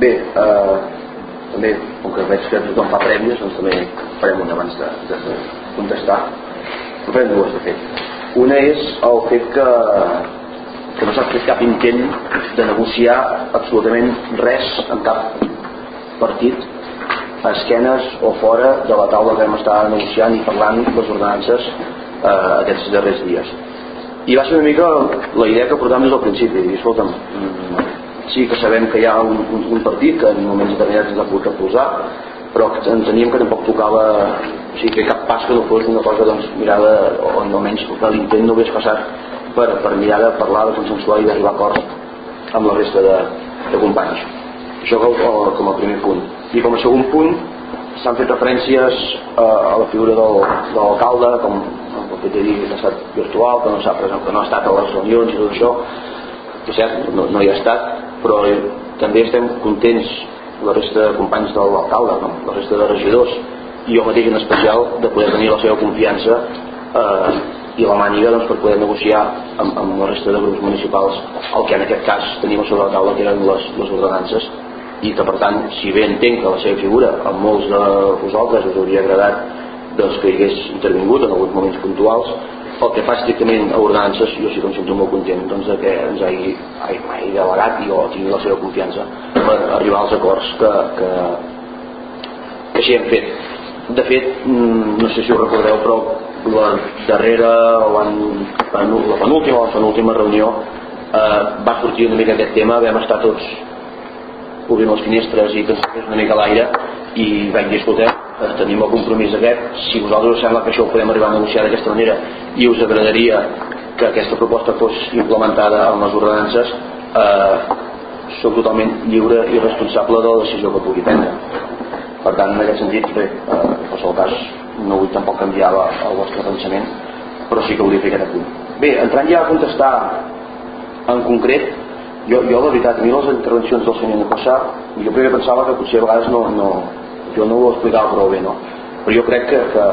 Bé, eh, també, com que veig que tothom fa prèvies, doncs també farem una abans de, de, contestar. En farem dues, de fet. Una és el fet que, que no s'ha fet cap intent de negociar absolutament res en cap partit a esquenes o fora de la taula que vam estar negociant i parlant les ordenances eh, aquests darrers dies i va ser una mica la idea que portàvem des del principi i escolta'm, mm, sí que sabem que hi ha un, un, un partit que en moments determinats ens ha pogut recolzar però enteníem que tampoc tocava o sigui, que cap pas que no fos una cosa doncs, mirada, o almenys l'intent no hagués passat per, per mirar de parlar, de consensuar i d'arribar a acords amb la resta de, de companys. Això com, com a primer punt. I com a segon punt s'han fet referències a, a la figura del, de l'alcalde com el que t'he dit que ha estat virtual que no, ha que no ha estat a les reunions i tot això que cert, no, no hi ha estat però també estem contents la resta de companys de l'alcalde no? la resta de regidors i jo mateix en especial de poder tenir la seva confiança eh, i la màniga doncs, per poder negociar amb, amb la resta de grups municipals el que en aquest cas tenim sobre la taula que eren les, les ordenances i que per tant si bé entenc que la seva figura a molts de vosaltres us hauria agradat doncs, que hi hagués intervingut en alguns moments puntuals el que fa estrictament a ordenances jo sí que em sento molt content doncs, que ens hagi, hagi delegat i jo tingui la seva confiança per arribar als acords que, que, que així hem fet. De fet, mm, no sé si ho recordeu però la darrera o la penúltima o la penúltima reunió eh, va sortir una mica aquest tema vam estar tots obrint les finestres i que ens una mica l'aire i vaig dir, escolteu, eh, tenim el compromís aquest, si vosaltres us sembla que això ho podem arribar a negociar d'aquesta manera i us agradaria que aquesta proposta fos implementada en les ordenances eh, sóc totalment lliure i responsable de la decisió que pugui prendre. Per tant en aquest sentit bé, eh, en qualsevol cas no vull tampoc canviar el vostre pensament però sí que volia fer aquest punt bé, entrant ja a contestar en concret jo, jo la veritat, a mi les intervencions del senyor Nicossà, jo primer pensava que potser a vegades no, no, jo no ho explicava prou bé, no? però jo crec que, que,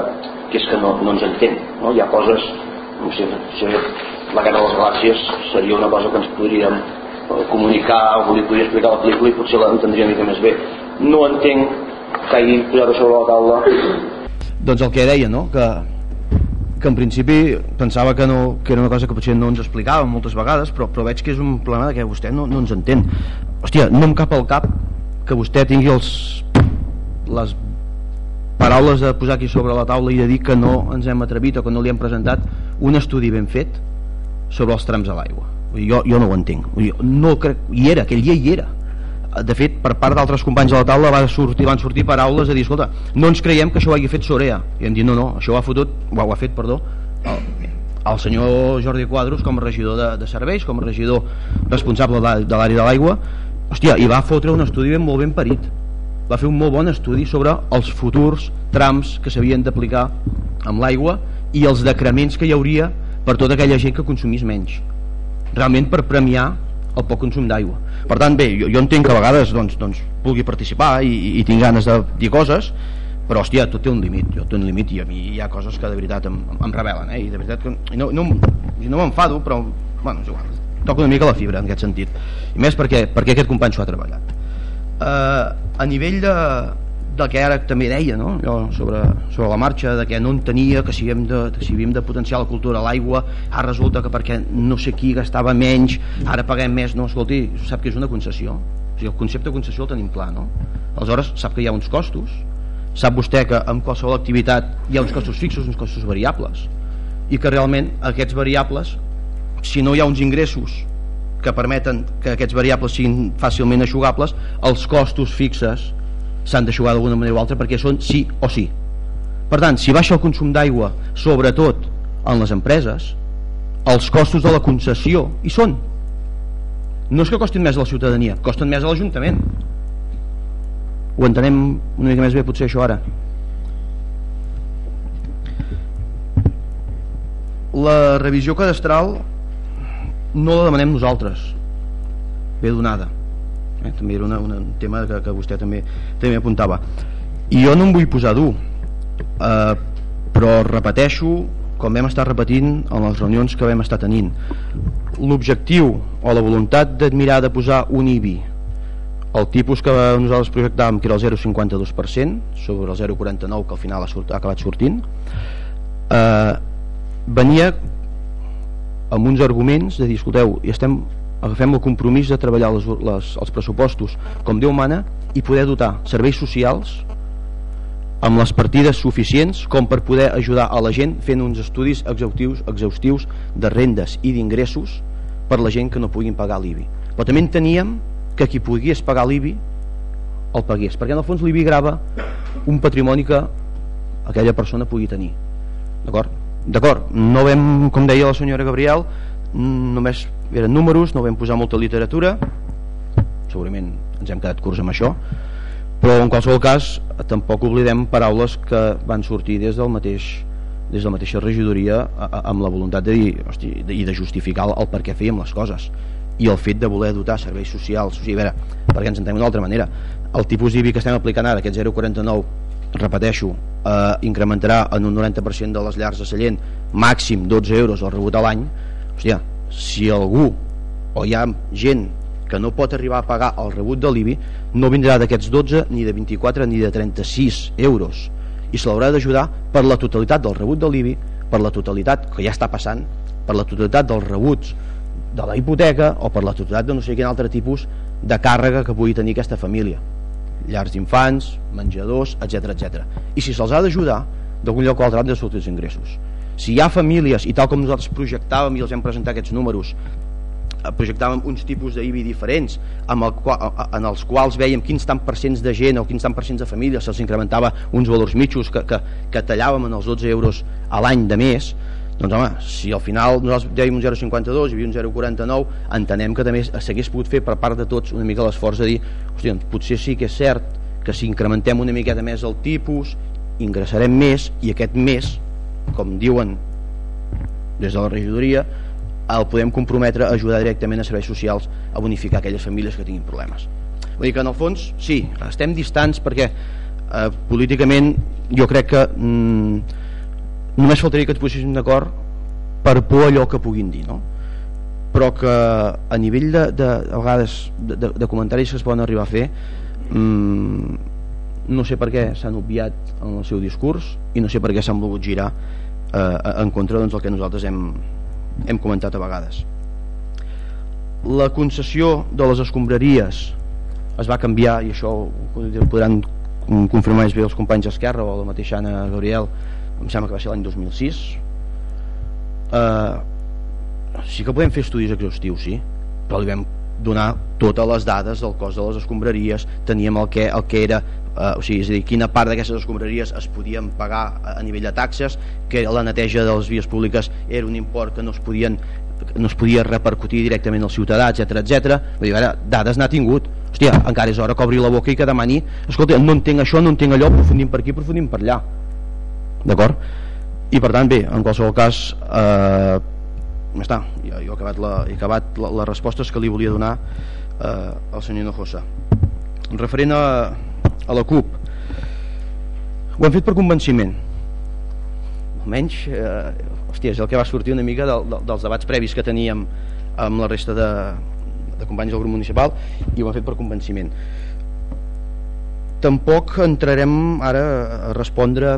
que és que no, no ens entén, no? hi ha coses, no sé, si la guerra de les galàxies seria una cosa que ens podríem eh, comunicar o li podria explicar la pel·lícula i potser l'entendria una mica més bé. No entenc que hagi posat sobre la taula doncs el que deia, no? que que en principi pensava que, no, que era una cosa que potser no ens explicava moltes vegades però, però veig que és un problema que vostè no, no ens entén hòstia, no em cap al cap que vostè tingui els, les paraules de posar aquí sobre la taula i de dir que no ens hem atrevit o que no li hem presentat un estudi ben fet sobre els trams a l'aigua. Jo, jo no ho entenc. Jo no crec, hi era, aquell dia hi era. De fet per part d'altres companys de la taula va sortir, van sortir paraules a dir escolta, no ens creiem que això ho hagi fet Sorea. I hem dit no, no, això ho ha fotut ho ha fet, perdó el, el senyor Jordi Quadros com a regidor de, de serveis com a regidor responsable de, de l'àrea de l'aigua. Hòstia, i va fotre un estudi ben, molt ben parit va fer un molt bon estudi sobre els futurs trams que s'havien d'aplicar amb l'aigua i els decrements que hi hauria per tota aquella gent que consumís menys. Realment per premiar el poc consum d'aigua. Per tant bé, jo, jo entenc que a vegades doncs, doncs, pugui participar i, i tinc ganes de dir coses però hòstia, tot té un límit jo té un límit i a mi hi ha coses que de veritat em, em revelen eh? i de veritat que no, no, no m'enfado però bueno, és igual. Toco una mica la fibra en aquest sentit. I més perquè, perquè aquest company s'ho ha treballat eh, a nivell de, del que ara també deia no? Jo, sobre, sobre la marxa de que no entenia que si havíem de, si havíem de potenciar la cultura a l'aigua ara resulta que perquè no sé qui gastava menys ara paguem més no, escolti, sap que és una concessió o sigui, el concepte de concessió el tenim clar no? aleshores sap que hi ha uns costos sap vostè que en qualsevol activitat hi ha uns costos fixos uns costos variables i que realment aquests variables si no hi ha uns ingressos que permeten que aquests variables siguin fàcilment aixugables els costos fixes s'han d'aixugar d'alguna manera o altra perquè són sí o sí. Per tant, si baixa el consum d'aigua sobretot en les empreses els costos de la concessió hi són. No és que costin més a la ciutadania costen més a l'Ajuntament. Ho entenem una mica més bé potser això ara. La revisió cadastral no la demanem nosaltres. Ve donada. Eh? també era una, una, un tema que, que vostè també, també apuntava. I jo no em vull posar dur eh, però repeteixo com vam estar repetint en les reunions que vam estar tenint. L'objectiu o la voluntat d'admirar de posar un IBI el tipus que nosaltres projectàvem que era el 0,52% sobre el 0,49 que al final ha, sort, ha acabat sortint eh, venia amb uns arguments de dir, escolteu, i estem, agafem el compromís de treballar les, les, els pressupostos com Déu mana i poder dotar serveis socials amb les partides suficients com per poder ajudar a la gent fent uns estudis exhaustius, exhaustius de rendes i d'ingressos per la gent que no puguin pagar l'IBI però també enteníem que qui pogués pagar l'IBI el pagués perquè en el fons l'IBI grava un patrimoni que aquella persona pugui tenir d'acord? D'acord, no vam, com deia la senyora Gabriel només eren números, no vam posar molta literatura. Segurament ens hem quedat curts amb això. Però en qualsevol cas tampoc oblidem paraules que van sortir des del mateix des de la mateixa regidoria amb la voluntat de dir hosti, i de justificar el per què fèiem les coses. I el fet de voler dotar serveis socials o sigui, a veure, perquè ens entenem d'una altra manera. El tipus d'IBI que estem aplicant ara, aquest 0,49 repeteixo, eh, incrementarà en un 90% de les llars de Sallent màxim 12 euros al rebut a l'any. Hòstia, si algú o hi ha gent que no pot arribar a pagar el rebut de l'IBI no vindrà d'aquests 12 ni de 24 ni de 36 euros. I se l'haurà d'ajudar per la totalitat del rebut de l'IBI per la totalitat, que ja està passant per la totalitat dels rebuts de la hipoteca o per la totalitat de no sé quin altre tipus de càrrega que pugui tenir aquesta família llars d'infants, menjadors, etc etc. I si se'ls ha d'ajudar, d'algun lloc o altre han de sortir els ingressos. Si hi ha famílies, i tal com nosaltres projectàvem i els hem presentat aquests números, Eh, projectàvem uns tipus d'IBI diferents amb el qual, en els quals veiem quins tant percents de gent o quins tant percents de famílies se'ls incrementava uns valors mitjos que, que, que tallàvem en els 12 euros a l'any de més doncs home, si al final nosaltres dèiem un 0,52 i havia un 0,49 entenem que també s'hagués pogut fer per part de tots una mica l'esforç de dir hòstia, doncs potser sí que és cert que si incrementem una miqueta més el tipus ingressarem més i aquest més com diuen des de la regidoria el podem comprometre a ajudar directament a serveis socials a bonificar aquelles famílies que tinguin problemes. Vull dir que en el fons sí, estem distants perquè eh, políticament jo crec que mm, només faltaria que et posessin d'acord per por allò que puguin dir no? però que a nivell de, de, a vegades de, de, de comentaris que es poden arribar a fer mm, no sé per què s'han obviat en el seu discurs i no sé per què s'han volgut girar eh, en contra doncs, del que nosaltres hem, hem comentat a vegades la concessió de les escombraries es va canviar i això ho podran confirmar més bé els companys d'Esquerra o la mateixa Anna Gabriel em sembla que va ser l'any 2006 eh, sí que podem fer estudis exhaustius sí, però li vam donar totes les dades del cost de les escombraries teníem el que, el que era eh, o sigui, és a dir, quina part d'aquestes escombraries es podien pagar a, a nivell de taxes que la neteja de les vies públiques era un import que no es podien no es podia repercutir directament al ciutadà, etc etc. Vull dir, veure, dades n'ha tingut. Hòstia, encara és hora que obri la boca i que demani, escolta, no entenc això, no entenc allò, profundim per aquí, profundim per allà. D'acord? I per tant, bé, en qualsevol cas, eh, està, jo, jo he acabat, la, he acabat la, les respostes que li volia donar eh, al senyor Nojosa. Referent a, a la CUP ho hem fet per convenciment almenys eh, hòstia, és el que va sortir una mica de, de, dels debats previs que teníem amb la resta de, de companys del grup municipal i ho hem fet per convenciment tampoc entrarem ara a respondre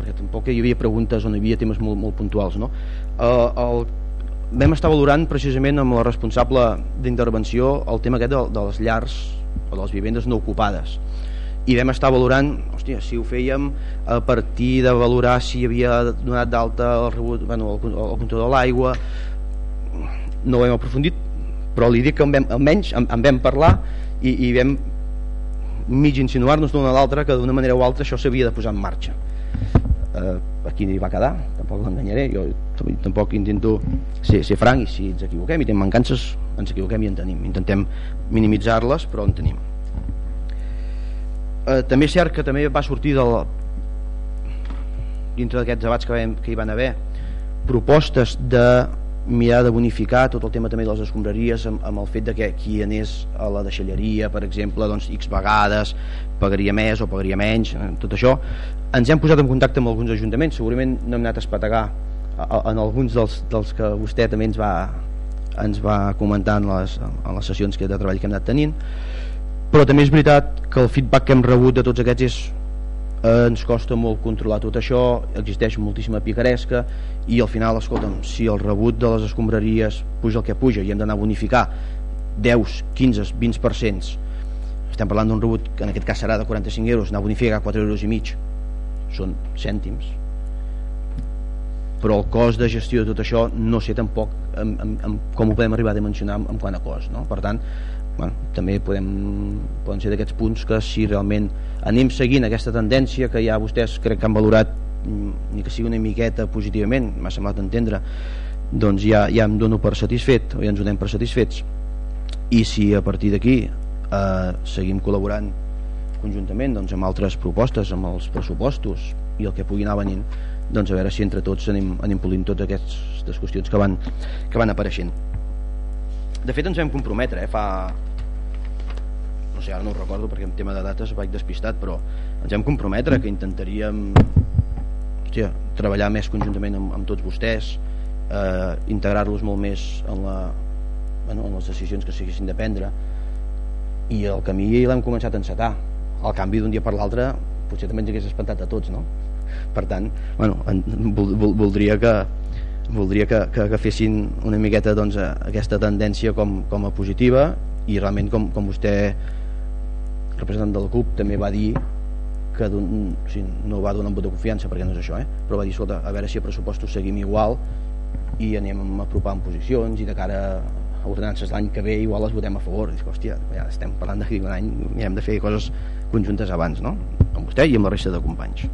perquè tampoc hi havia preguntes on hi havia temes molt, molt puntuals no? eh, el, vam estar valorant precisament amb la responsable d'intervenció el tema aquest de, de les llars o de les vivendes no ocupades i vam estar valorant hòstia, si ho fèiem a partir de valorar si havia donat d'alta el, rebut, bueno, el, el control de l'aigua no ho hem aprofundit però li dic que en vam, almenys en, en vam parlar i, i vam mig insinuar-nos d'una a l'altra que d'una manera o altra això s'havia de posar en marxa eh, aquí va quedar tampoc l'enganyaré jo tampoc intento ser, ser franc i si ens equivoquem i tenim mancances ens equivoquem i en tenim. Intentem minimitzar-les però en tenim. Eh, també és cert que també va sortir del, dintre d'aquests debats que, vam, que hi van haver propostes de mirar de bonificar tot el tema també de les escombraries amb, amb el fet de que qui anés a la deixalleria per exemple doncs x vegades pagaria més o pagaria menys eh, tot això ens hem posat en contacte amb alguns ajuntaments. Segurament no hem anat a espetegar en alguns dels, dels que vostè també ens va, ens va comentar en les, en les sessions de treball que hem anat tenint. Però també és veritat que el feedback que hem rebut de tots aquests és eh, ens costa molt controlar tot això existeix moltíssima picaresca i al final, escolta'm, si el rebut de les escombraries puja el que puja i hem d'anar a bonificar 10, 15, 20% estem parlant d'un rebut que en aquest cas serà de 45 euros anar a bonificar 4 euros i mig són cèntims però el cost de gestió de tot això no sé tampoc amb, amb, amb com ho podem arribar a dimensionar amb, amb quant a cost no? per tant bueno, també podem, poden ser d'aquests punts que si realment anem seguint aquesta tendència que ja vostès crec que han valorat mm, ni que sigui una miqueta positivament m'ha semblat entendre doncs ja, ja em dono per satisfet o ja ens donem per satisfets i si a partir d'aquí eh, seguim col·laborant conjuntament doncs, amb altres propostes, amb els pressupostos i el que pugui anar venint doncs a veure si entre tots anem, anem polint totes aquestes qüestions que van, que van apareixent. De fet ens vam comprometre eh, fa no sé, ara no ho recordo perquè en tema de dates vaig despistat, però ens hem comprometre que intentaríem hòstia, treballar més conjuntament amb, amb tots vostès, eh, integrar-los molt més en, la, bueno, en les decisions que s'haguessin de prendre i el camí l'hem començat a encetar al canvi d'un dia per l'altre potser també ens hagués espantat a tots no? per tant, bueno, en, vol, vol, voldria que voldria que, que, que fessin una miqueta doncs, aquesta tendència com, com a positiva i realment com, com vostè representant del CUP també va dir que o sigui, no va donar un vot de confiança perquè no és això, eh? però va dir a veure si a pressupostos seguim igual i anem a apropar en posicions i de cara ordenances l'any que ve igual les votem a favor dic, hòstia, ja estem parlant d'aquí un any i hem de fer coses conjuntes abans no? amb vostè i amb la resta de companys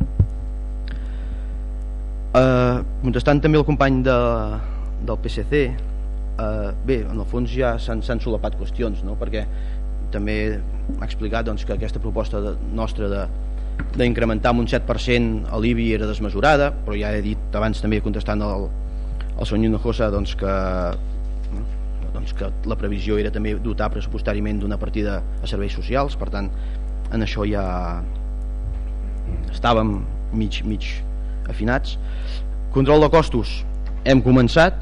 uh, contestant també el company de, del PSC uh, bé, en el fons ja s'han solapat qüestions no? perquè també ha explicat doncs, que aquesta proposta de, nostra de d'incrementar amb un 7% a l'IBI era desmesurada, però ja he dit abans també contestant al, al senyor Hinojosa doncs, que, doncs, que la previsió era també dotar pressupostàriament d'una partida a serveis socials, per tant en això ja estàvem mig, mig afinats. Control de costos, hem començat,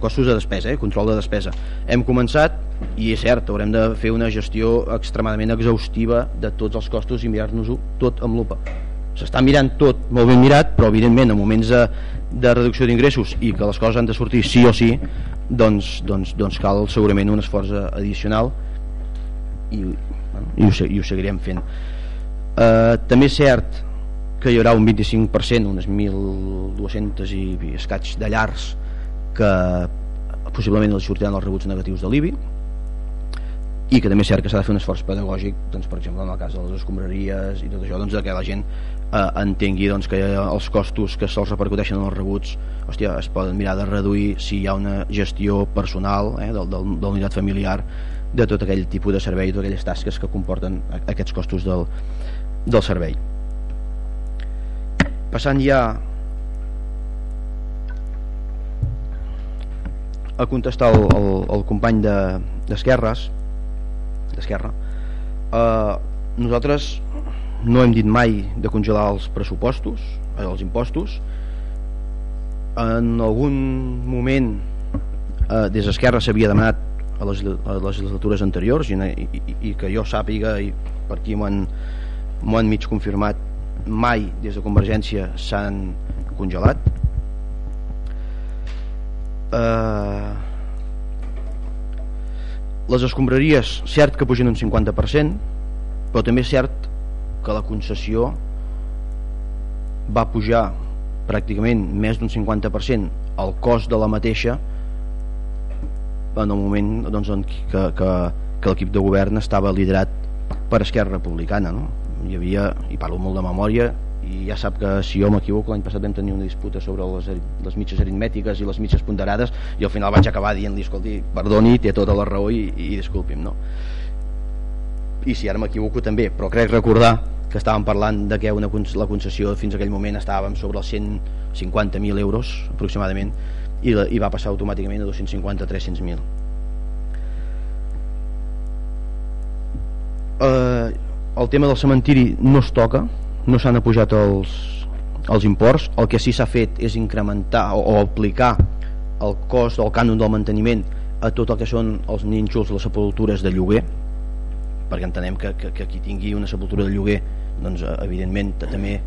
costos de despesa, eh? control de despesa. Hem començat i és cert, haurem de fer una gestió extremadament exhaustiva de tots els costos i mirar-nos-ho tot amb lupa. S'està mirant tot molt ben mirat, però evidentment en moments de, de reducció d'ingressos i que les coses han de sortir sí o sí, doncs, doncs, doncs cal segurament un esforç addicional i, bueno, i, ho, i ho seguirem fent. Eh, també és cert que hi haurà un 25%, unes 1.200 i escaig de llars que possiblement els sortiran els rebuts negatius de l'IBI i que també és cert que s'ha de fer un esforç pedagògic doncs, per exemple en el cas de les escombraries i tot això doncs, que la gent eh, entengui doncs, que els costos que se'ls repercuteixen en els rebuts hòstia, es poden mirar de reduir si hi ha una gestió personal eh, del, del, de la unitat familiar de tot aquell tipus de servei i totes aquelles tasques que comporten aquests costos del, del servei. Passant ja a contestar el, el, el company d'Esquerres de, d'Esquerra eh, nosaltres no hem dit mai de congelar els pressupostos eh, els impostos. En algun moment eh, des d'Esquerra s'havia demanat a les, a les legislatures anteriors i, i, i que jo sàpiga i per aquí m'ho han, han mig confirmat mai des de Convergència s'han congelat. Eh, les escombraries cert que pugen un 50% però també és cert que la concessió va pujar pràcticament més d'un 50% el cost de la mateixa en el moment doncs, que, que, que l'equip de govern estava liderat per Esquerra Republicana no? hi havia, i parlo molt de memòria i ja sap que si jo m'equivoco l'any passat vam tenir una disputa sobre les, les mitges aritmètiques i les mitges ponderades i al final vaig acabar dient-li escolti, perdoni, té tota la raó i, i disculpi'm no? i si ara m'equivoco també però crec recordar que estàvem parlant de que una, la concessió fins a aquell moment estàvem sobre els 150.000 euros aproximadament i, la, i va passar automàticament a 250-300.000 eh, el tema del cementiri no es toca no s'han apujat els, els imports, el que sí s'ha fet és incrementar o, o aplicar el cost o el cànon del manteniment a tot el que són els nínxols, les sepultures de lloguer perquè entenem que, que, que qui tingui una sepultura de lloguer doncs evidentment també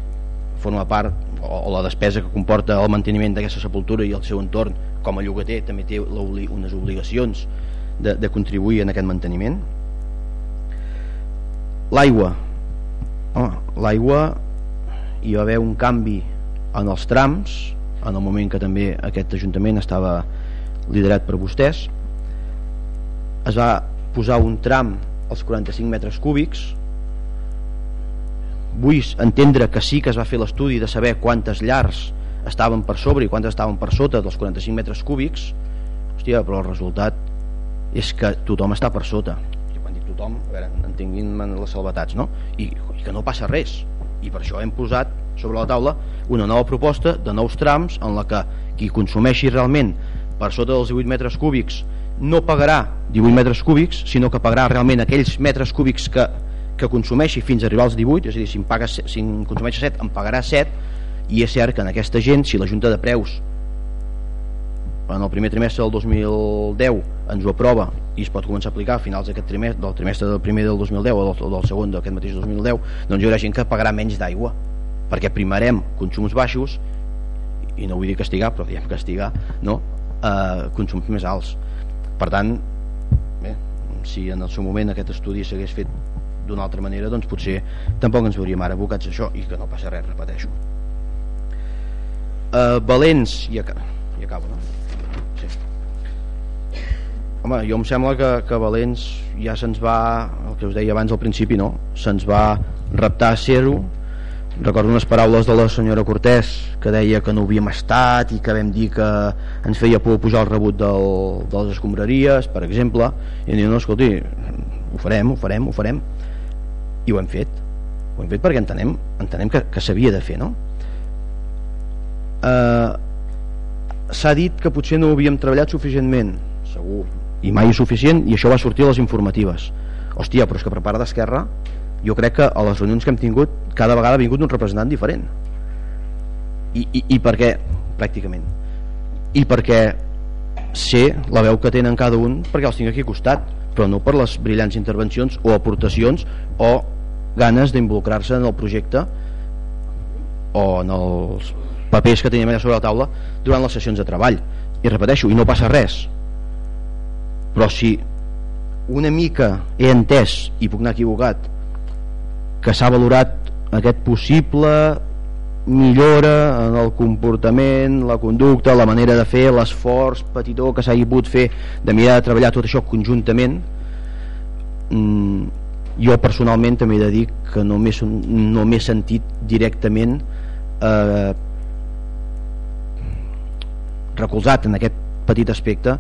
forma part o, o la despesa que comporta el manteniment d'aquesta sepultura i el seu entorn com a llogater també té unes obligacions de, de contribuir en aquest manteniment. L'aigua. L'aigua hi va haver un canvi en els trams en el moment que també aquest ajuntament estava liderat per vostès. Es va posar un tram als 45 metres cúbics. Vull entendre que sí que es va fer l'estudi de saber quantes llars estaven per sobre i quantes estaven per sota dels 45 metres cúbics. Hòstia, però el resultat és que tothom està per sota. I quan dic tothom, a veure, entenguin les salvetats no? I, i que no passa res. I per això hem posat sobre la taula una nova proposta de nous trams en la que qui consumeixi realment per sota dels 18 metres cúbics no pagarà 18 metres cúbics sinó que pagarà realment aquells metres cúbics que, que consumeixi fins a arribar als 18 és a dir, si paga, si en consumeix 7 en pagarà 7 i és cert que en aquesta gent si la Junta de Preus en el primer trimestre del 2010 ens ho aprova i es pot començar a aplicar a finals d'aquest trimestre, del trimestre del primer del 2010 o del, del segon d'aquest mateix 2010 doncs hi haurà gent que pagarà menys d'aigua. Perquè primarem consums baixos i no vull dir castigar però diem castigar no? eh, consums més alts per tant bé, si en el seu moment aquest estudi s'hagués fet d'una altra manera doncs potser tampoc ens veuríem ara abocats a això i que no passa res, repeteixo uh, Valents i, acabo, i acabo no? sí. home, jo em sembla que, que Valents ja se'ns va el que us deia abans al principi no? se'ns va reptar a zero recordo unes paraules de la senyora Cortés que deia que no havíem estat i que vam dir que ens feia por pujar el rebut del, de les escombraries per exemple. I diuen no, escolti ho farem, ho farem, ho farem. I ho hem fet. Ho hem fet perquè entenem, entenem que, que s'havia de fer no? eh, s'ha dit que potser no havíem treballat suficientment. Segur, i mai és suficient i això va sortir a les informatives. Hòstia, però és que per part d'Esquerra jo crec que a les reunions que hem tingut cada vegada ha vingut un representant diferent. I, i, i per què pràcticament? I perquè sé la veu que tenen cada un perquè els tinc aquí costat però no per les brillants intervencions o aportacions o ganes d'involucrar-se en el projecte o en els papers que teníem allà sobre la taula durant les sessions de treball. I repeteixo, i no passa res. Però si una mica he entès i puc anar equivocat que s'ha valorat aquest possible millora en el comportament, la conducta, la manera de fer, l'esforç petitó que s'hagi pogut fer de mirar de treballar tot això conjuntament mm, jo personalment també he de dir que no m'he no sentit directament eh, recolzat en aquest petit aspecte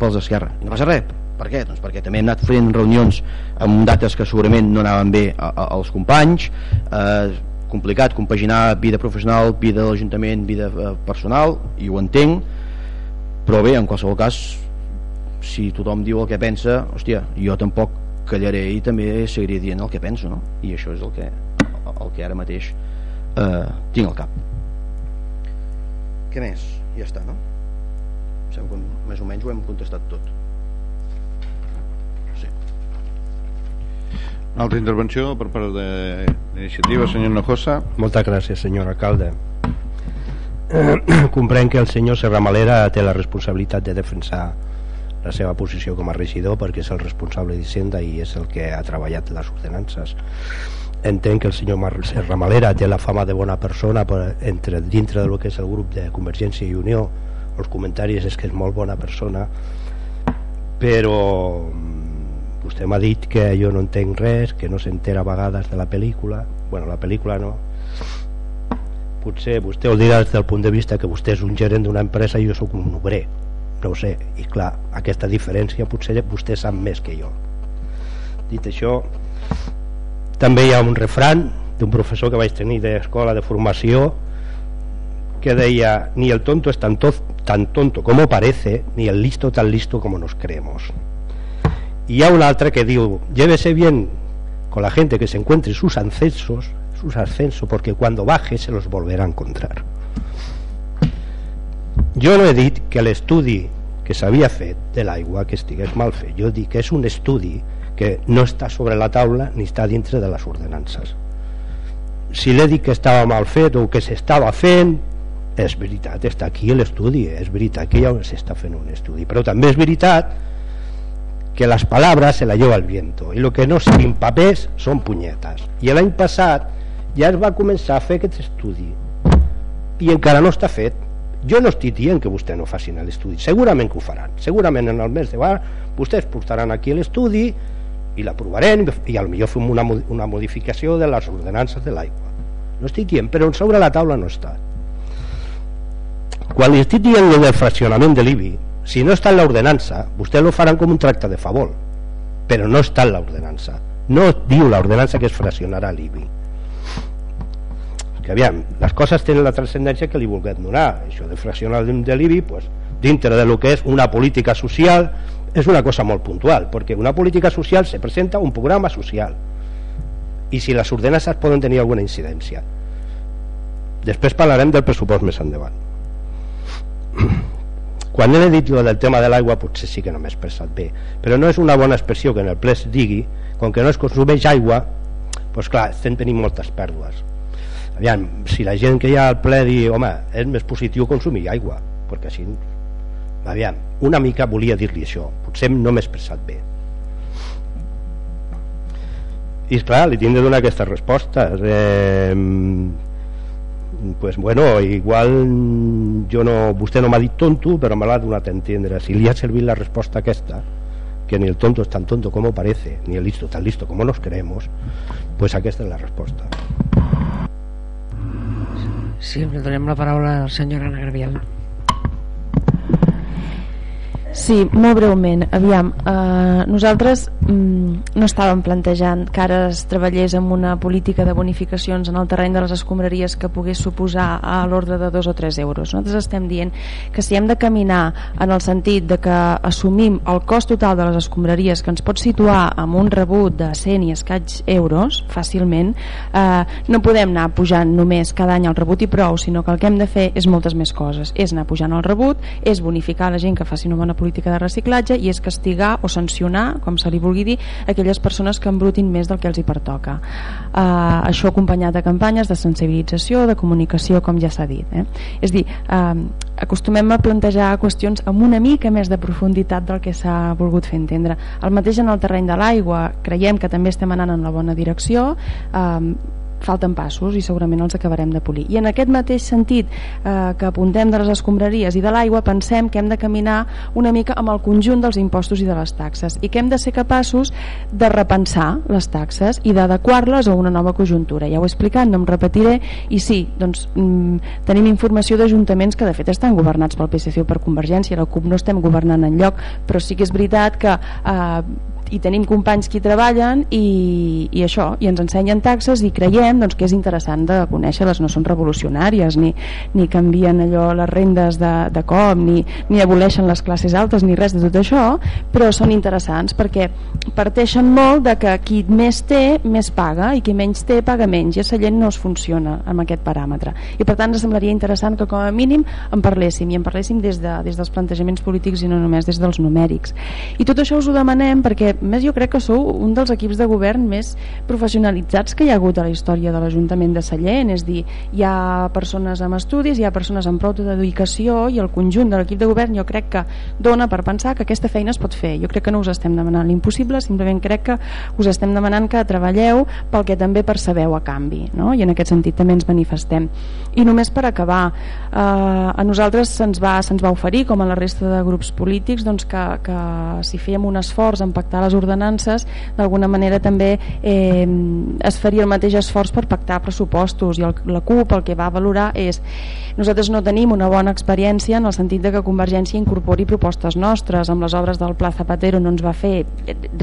pels d'Esquerra. No passa res, per què? Doncs perquè també hem anat fent reunions amb dates que segurament no anaven bé a, a, als companys, eh, complicat compaginar vida professional, vida de l'Ajuntament, vida eh, personal, i ho entenc, però bé, en qualsevol cas, si tothom diu el que pensa, hòstia, jo tampoc callaré i també seguiré dient el que penso, no? I això és el que, el que ara mateix eh, tinc al cap. Què més? Ja està, no? Sembla que més o menys ho hem contestat tot. Altra intervenció per part de l'iniciativa, senyor Nojosa. Moltes gràcies, senyor alcalde. Comprenc que el senyor Serramalera té la responsabilitat de defensar la seva posició com a regidor perquè és el responsable d'Hisenda i és el que ha treballat les ordenances. Entenc que el senyor Serramalera té la fama de bona persona per, entre dintre del que és el grup de Convergència i Unió. Els comentaris és que és molt bona persona, però vostè m'ha dit que jo no entenc res que no s'entera a vegades de la pel·lícula bueno, la pel·lícula no. Potser vostè ho dirà des del punt de vista que vostè és un gerent d'una empresa i jo sóc un obrer. No ho sé, i clar, aquesta diferència potser vostè sap més que jo. Dit això també hi ha un refran d'un professor que vaig tenir d'escola de formació que deia ni el tonto es tan, tan tonto como parece ni el listo tan listo como nos creemos y a un altra que digo, llévese bien con la gente que se encuentre sus ascensos, sus ascensos, porque cuando baje se los volverá a encontrar. Jo no he dit que l'estudi que s'havia fet de l'aigua que estigués mal fet, jo dic que és un estudi que no està sobre la taula ni està dintre de les ordenances. Si l'he dit que estava mal fet o que s'estava fent és veritat, està aquí l'estudi és veritat que ja s'està fent un estudi. Però també és veritat que les paraules se la lleva el viento i el que no siguin papers són punyetes i l'any passat ja es va començar a fer aquest estudi. I encara no està fet. Jo no estic dient que vostè no facin l'estudi. Segurament que ho faran. Segurament en el mes de bar vostès portaran aquí l'estudi i l'aprovarem i potser fem una, una modificació de les ordenances de l'aigua. No estic dient, però sobre la taula no està. Quan li estic dient el fraccionament de l'IBI si no està en l'ordenança vostès lo faran com un tracte de favor. Però no està en l'ordenança. No diu l'ordenança que es fraccionarà l'IBI que aviam, les coses tenen la transcendència que li vulguem donar. Això de fraccionar de l'IBI pues, dintre de lo que és una política social és una cosa molt puntual perquè una política social se presenta un programa social. I si les ordenances poden tenir alguna incidència. Després parlarem del pressupost més endavant quan he dit del tema de l'aigua potser sí que no m'he expressat bé però no és una bona expressió que en el ple es digui com que no es consumeix aigua doncs clar, estem tenint moltes pèrdues. Aviam, si la gent que hi ha al ple di home, és més positiu consumir aigua perquè així aviam, una mica volia dir-li això potser no m'he expressat bé. I esclar, li tinc de donar aquestes respostes eh, pues bueno, igual jo no, vostè no m'ha dit tonto però me l'ha donat a entendre si li ha servit la resposta aquesta que ni el tonto es tan tonto como parece ni el listo tan listo como nos creemos pues aquesta és la resposta Sí, le donem la paraula al Ana Sí, molt breument. Aviam, eh, nosaltres mm, no estàvem plantejant que ara es treballés amb una política de bonificacions en el terreny de les escombraries que pogués suposar a l'ordre de 2 o 3 euros. Nosaltres estem dient que si hem de caminar en el sentit de que assumim el cost total de les escombraries que ens pot situar amb un rebut de 100 i escaig euros fàcilment, eh, no podem anar pujant només cada any el rebut i prou, sinó que el que hem de fer és moltes més coses. És anar pujant el rebut, és bonificar la gent que faci una bona política de reciclatge i és castigar o sancionar, com se li vulgui dir, aquelles persones que embrutin més del que els hi pertoca. Uh, això acompanyat de campanyes de sensibilització, de comunicació, com ja s'ha dit. Eh? És dir, uh, acostumem a plantejar qüestions amb una mica més de profunditat del que s'ha volgut fer entendre. El mateix en el terreny de l'aigua, creiem que també estem anant en la bona direcció, uh, falten passos i segurament els acabarem de polir. I en aquest mateix sentit eh, que apuntem de les escombraries i de l'aigua, pensem que hem de caminar una mica amb el conjunt dels impostos i de les taxes i que hem de ser capaços de repensar les taxes i d'adequar-les a una nova conjuntura. Ja ho he explicat, no em repetiré, i sí, doncs mm, tenim informació d'ajuntaments que de fet estan governats pel PSC o per Convergència, la CUP no estem governant en lloc, però sí que és veritat que eh, i tenim companys que hi treballen i, i això, i ens ensenyen taxes i creiem doncs, que és interessant de conèixer-les, no són revolucionàries ni, ni canvien allò les rendes de, de cop, ni, ni aboleixen les classes altes, ni res de tot això però són interessants perquè parteixen molt de que qui més té més paga i qui menys té paga menys i a Sallent no es funciona amb aquest paràmetre. I per tant ens semblaria interessant que com a mínim en parléssim i en parléssim des, de, des dels plantejaments polítics i no només des dels numèrics. I tot això us ho demanem perquè més jo crec que sou un dels equips de govern més professionalitzats que hi ha hagut a la història de l'Ajuntament de Sallent, és dir, hi ha persones amb estudis, hi ha persones amb prou de dedicació i el conjunt de l'equip de govern jo crec que dona per pensar que aquesta feina es pot fer. Jo crec que no us estem demanant l'impossible, simplement crec que us estem demanant que treballeu pel que també percebeu a canvi, no? i en aquest sentit també ens manifestem. I només per acabar, eh, a nosaltres se'ns va, se va oferir, com a la resta de grups polítics, doncs que, que si fèiem un esforç en pactar les ordenances d'alguna manera també eh, es faria el mateix esforç per pactar pressupostos i el, la CUP el que va valorar és nosaltres no tenim una bona experiència en el sentit de que Convergència incorpori propostes nostres amb les obres del Pla Zapatero no ens va fer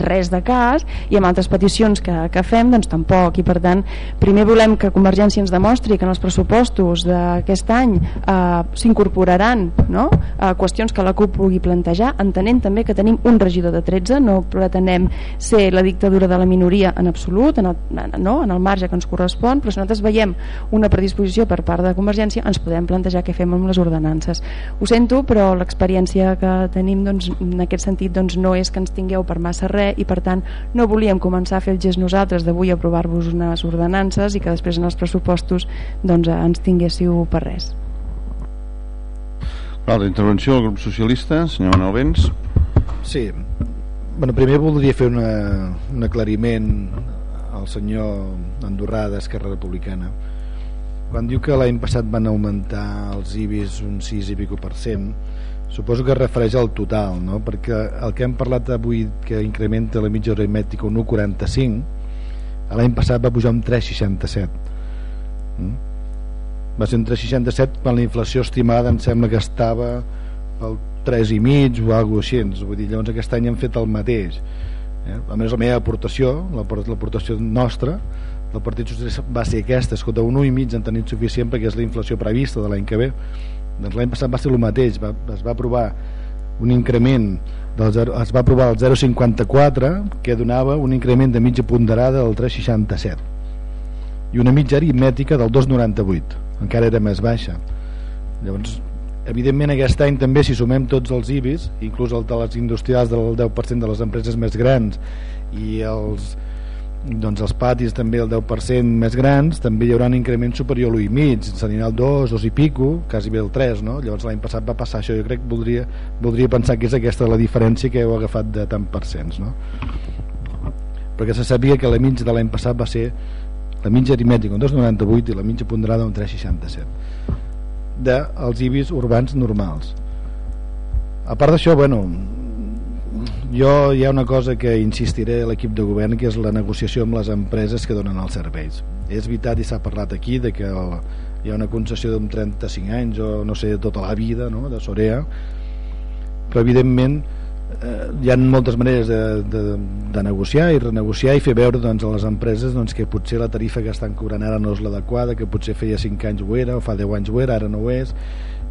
res de cas i amb altres peticions que, que fem doncs tampoc i per tant primer volem que Convergència ens demostri que en els pressupostos d'aquest any eh, s'incorporaran no? eh, qüestions que la CUP pugui plantejar entenent també que tenim un regidor de 13 no pretenem ser la dictadura de la minoria en absolut, en el, no, en el marge que ens correspon, però si nosaltres veiem una predisposició per part de Convergència ens podem plantejar què fem amb les ordenances. Ho sento, però l'experiència que tenim doncs, en aquest sentit doncs, no és que ens tingueu per massa res i per tant no volíem començar a fer el gest nosaltres d'avui aprovar-vos unes ordenances i que després en els pressupostos doncs, ens tinguéssiu per res. L'altra intervenció del grup socialista, senyor Manuel Vents. Sí, bueno, primer voldria fer una, un aclariment al senyor Andorrà d'Esquerra Republicana. Quan diu que l'any passat van augmentar els IBIs un 6 i pico per cent, suposo que es refereix al total, no? perquè el que hem parlat avui que incrementa la mitja aritmètica un 1,45, l'any passat va pujar un 3,67. Mm? va ser un 3,67 quan la inflació estimada em sembla que estava pel 3,5 o alguna així vull dir, llavors aquest any hem fet el mateix eh? a més la meva aportació l'aportació nostra del Partit Socialista va ser aquesta. Escolta, un 1,5 en tenim suficient perquè és la inflació prevista de l'any que ve. Doncs l'any passat va ser el mateix va, es va aprovar un increment del 0, es va aprovar el 0,54 que donava un increment de mitja ponderada del 3,67 i una mitja aritmètica del 2,98 encara era més baixa. Llavors evidentment aquest any també si sumem tots els IBIs inclús el de les industrials del 10% de les empreses més grans i els doncs els patis també el 10% més grans també hi haurà un increment superior a l'1,5 s'anirà al 2, 2 i pico quasi bé el 3 no? llavors l'any passat va passar això jo crec que voldria, voldria pensar que és aquesta la diferència que heu agafat de tant percents no? perquè se sabia que la mitja de l'any passat va ser la mitja aritmètica un 2,98 i la mitja ponderada un 3,67 dels IBIs urbans normals a part d'això bueno jo hi ha una cosa que insistiré a l'equip de govern que és la negociació amb les empreses que donen els serveis és veritat i s'ha parlat aquí de que el, hi ha una concessió d'un 35 anys o no sé, tota la vida no? de Sorea però evidentment eh, hi ha moltes maneres de, de, de negociar i renegociar i fer veure doncs, a les empreses doncs, que potser la tarifa que estan cobrant ara no és l'adequada, que potser feia 5 anys ho era o fa 10 anys ho era, ara no ho és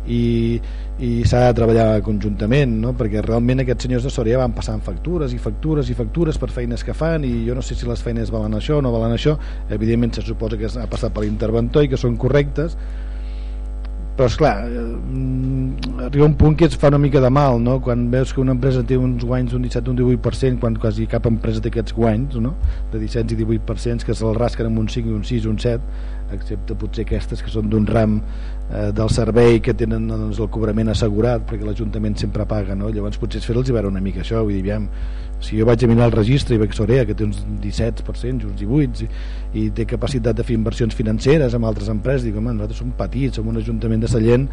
i, i s'ha de treballar conjuntament no? perquè realment aquests senyors de Soria van passant factures i factures i factures per feines que fan i jo no sé si les feines valen això o no valen això evidentment se suposa que ha passat per l'interventor i que són correctes però esclar eh, arriba un punt que es fa una mica de mal no? quan veus que una empresa té uns guanys d'un 17 un 18% quan quasi cap empresa té aquests guanys no? de 17 i 18% que se'l rasquen amb un 5 i un 6 un 7 excepte potser aquestes que són d'un ram eh, del servei que tenen doncs, el cobrament assegurat perquè l'Ajuntament sempre paga no? llavors potser és fer-los veure una mica això vull dir, aviam, si jo vaig a mirar el registre i veig Sorea que té uns 17% uns 18 i, i té capacitat de fer inversions financeres amb altres empreses dic, home, nosaltres som petits, som un ajuntament de Sallent